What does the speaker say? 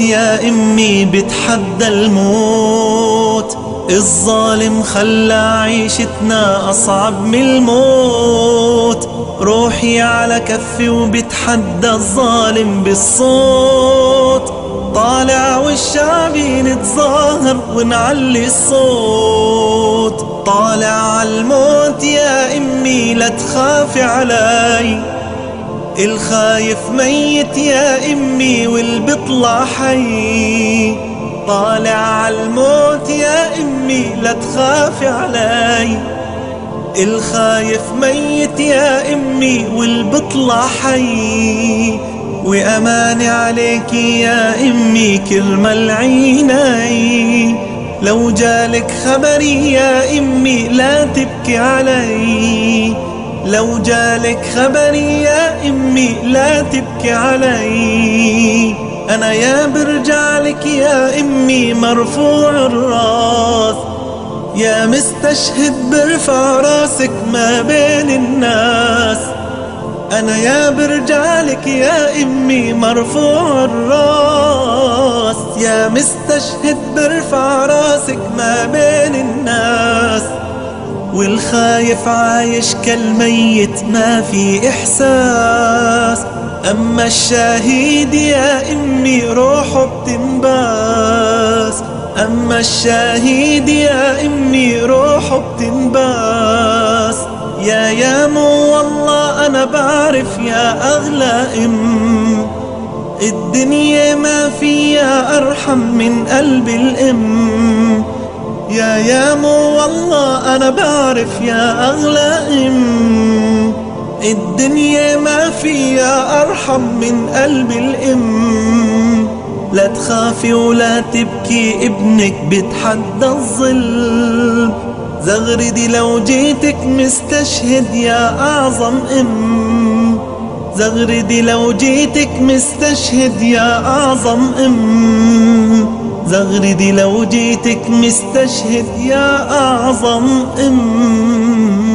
يا إمي بتحدى الموت. الظالم خلى عيشتنا أصعب من الموت. روحي على كفي وبتحدى الظالم بالصوت. طالع والشعبي نتظاهر ونعلي الصوت. طالع عالموت يا إمي لا تخافي علي. الخايف ميت يا أمي والبطلع حي. طالع عالموت يا أمي لا تخافي علي. الخايف ميت يا أمي والبطلع حي. واماني عليك يا أمي كرمال عيني لو جالك خبري يا أمي لا تبكي علي. لو جالك خبري يا إمي لا تبكي علي. أنا يا برجع لك يا إمي مرفوع الراس. يا مستشهد برفع راسك ما بين الناس. أنا يا برجع لك يا إمي مرفوع الراس. يا مستشهد برفع راسك ما بين الناس. والخايف عايش كالميت ما في إحساس. أما الشهيد يا أمي روحه بتنباس. أما الشهيد يا أمي روحه بتنباس. يا يامو والله أنا بعرف يا أغلى أم الدنيا ما فيها أرحم من قلب الأم. يا يامو والله أنا بعرف يا أغلى أم الدنيا ما فيها أرحم من قلب الأم. لا تخافي ولا تبكي ابنك بتحدى الظلم زغردي لو جيتك مستشهد يا أعظم أم. زغردي لو جيتك مستشهد يا أعظم أم. زغردي لو جيتك مستشهد يا أعظم أم.